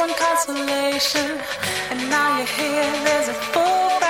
one consolation. And now you're here, there's a full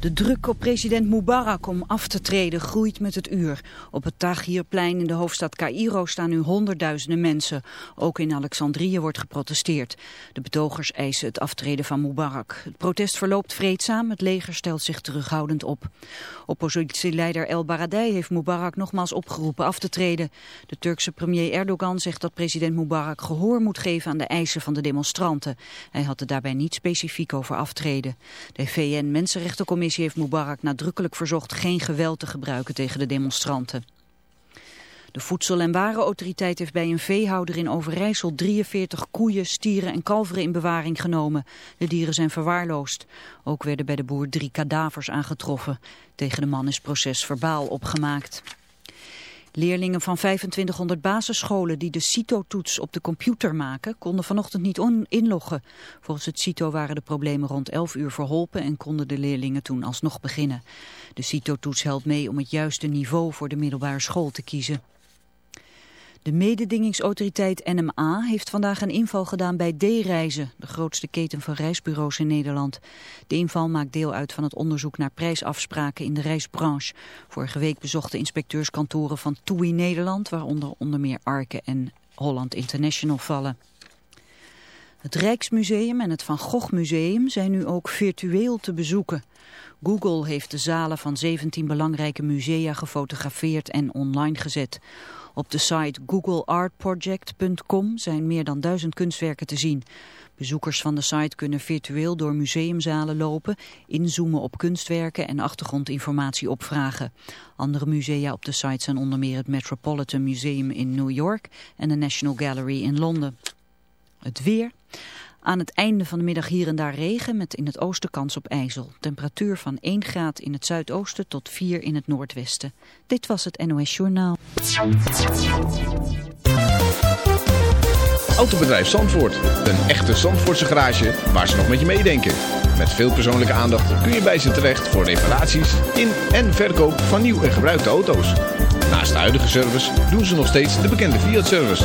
De druk op president Mubarak om af te treden groeit met het uur. Op het Tahrirplein in de hoofdstad Cairo staan nu honderdduizenden mensen. Ook in Alexandrië wordt geprotesteerd. De betogers eisen het aftreden van Mubarak. Het protest verloopt vreedzaam, het leger stelt zich terughoudend op. Oppositieleider El Baradei heeft Mubarak nogmaals opgeroepen af te treden. De Turkse premier Erdogan zegt dat president Mubarak gehoor moet geven aan de eisen van de demonstranten. Hij had het daarbij niet specifiek over aftreden. De VN-Mensenrechtencommissie heeft Mubarak nadrukkelijk verzocht geen geweld te gebruiken tegen de demonstranten. De Voedsel- en Warenautoriteit heeft bij een veehouder in Overijssel 43 koeien, stieren en kalveren in bewaring genomen. De dieren zijn verwaarloosd. Ook werden bij de boer drie kadavers aangetroffen. Tegen de man is proces verbaal opgemaakt. Leerlingen van 2500 basisscholen die de CITO-toets op de computer maken, konden vanochtend niet inloggen. Volgens het CITO waren de problemen rond 11 uur verholpen en konden de leerlingen toen alsnog beginnen. De CITO-toets helpt mee om het juiste niveau voor de middelbare school te kiezen. De mededingingsautoriteit NMA heeft vandaag een inval gedaan bij D-Reizen, de grootste keten van reisbureaus in Nederland. De inval maakt deel uit van het onderzoek naar prijsafspraken in de reisbranche. Vorige week bezochten inspecteurskantoren van TUI Nederland, waaronder onder meer Arke en Holland International vallen. Het Rijksmuseum en het Van Gogh Museum zijn nu ook virtueel te bezoeken. Google heeft de zalen van 17 belangrijke musea gefotografeerd en online gezet. Op de site googleartproject.com zijn meer dan duizend kunstwerken te zien. Bezoekers van de site kunnen virtueel door museumzalen lopen, inzoomen op kunstwerken en achtergrondinformatie opvragen. Andere musea op de site zijn onder meer het Metropolitan Museum in New York en de National Gallery in Londen. Het weer. Aan het einde van de middag hier en daar regen met in het oosten kans op ijzel. Temperatuur van 1 graad in het zuidoosten tot 4 in het noordwesten. Dit was het NOS Journaal. Autobedrijf Zandvoort. Een echte Zandvoortse garage waar ze nog met je meedenken. Met veel persoonlijke aandacht kun je bij ze terecht voor reparaties in en verkoop van nieuw en gebruikte auto's. Naast de huidige service doen ze nog steeds de bekende Fiat-service.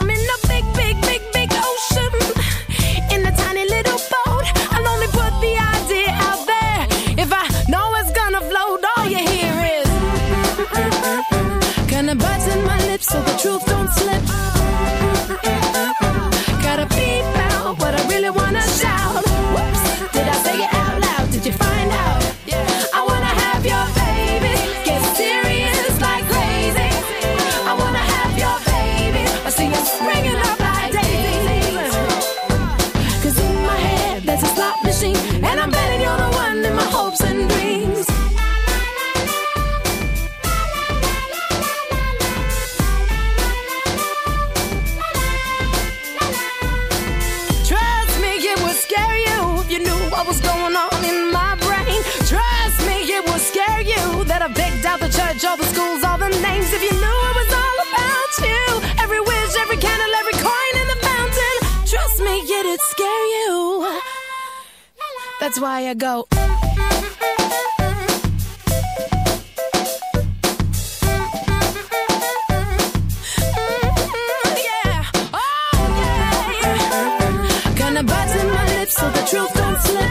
merge all the schools, all the names. If you knew it was all about you, every wish, every candle, every coin in the fountain. Trust me, it'd scare you. That's why I go. Yeah, oh yeah. Kinda buzzing my lips so the truth don't slip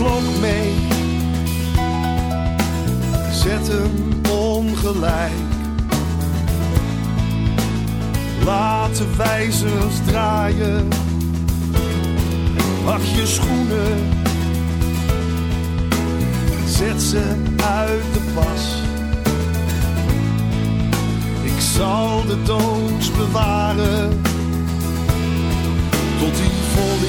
Klok mee, zet hem ongelijk. Laat de wijzers draaien, pak je schoenen, zet ze uit de pas. Ik zal de doos bewaren, tot die vol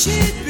she'd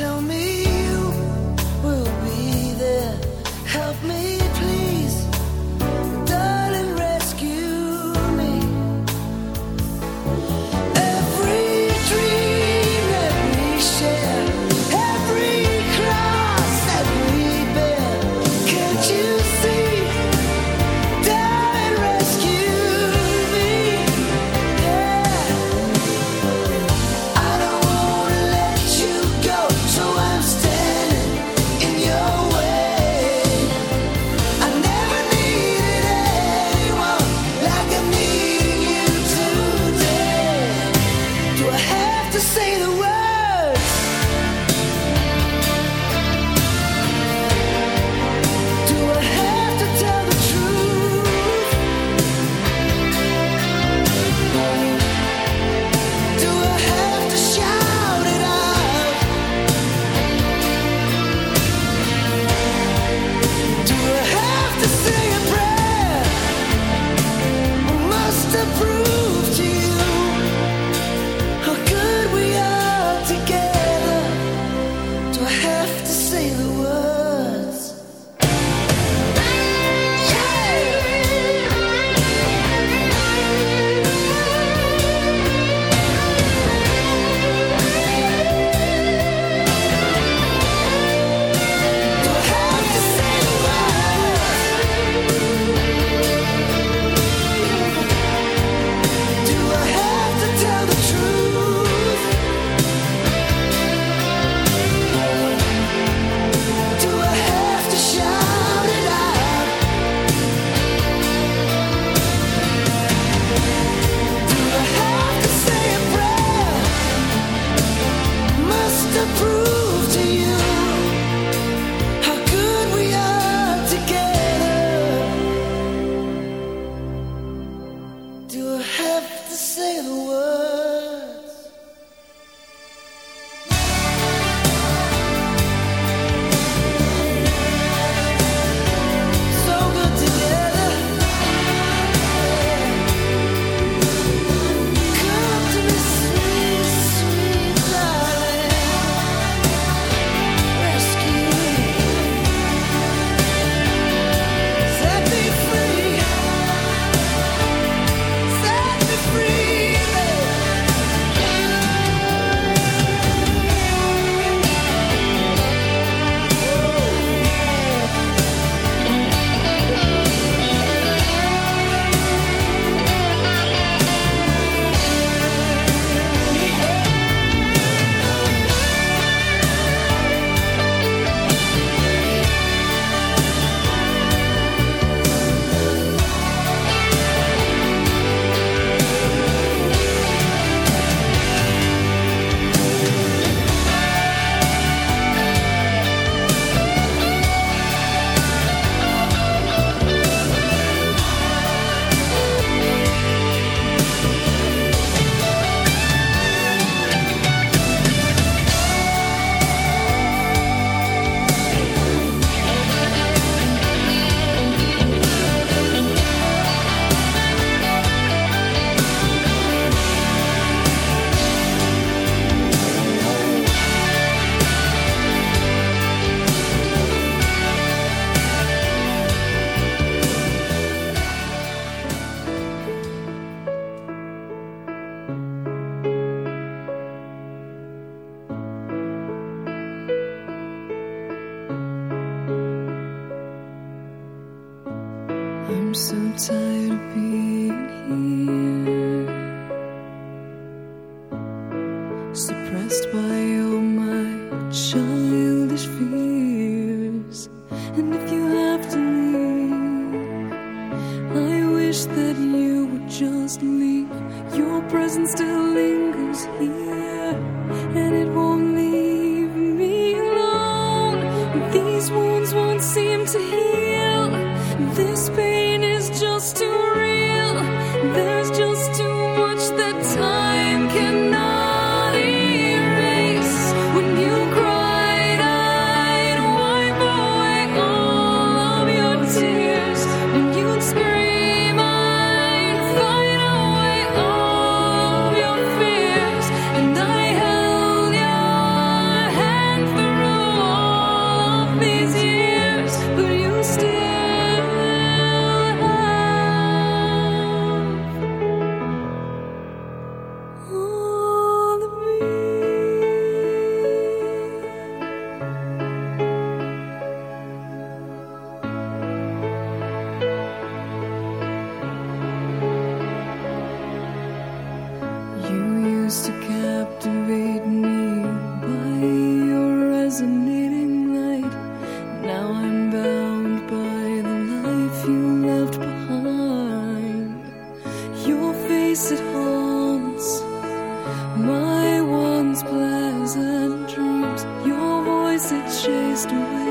tell me chased away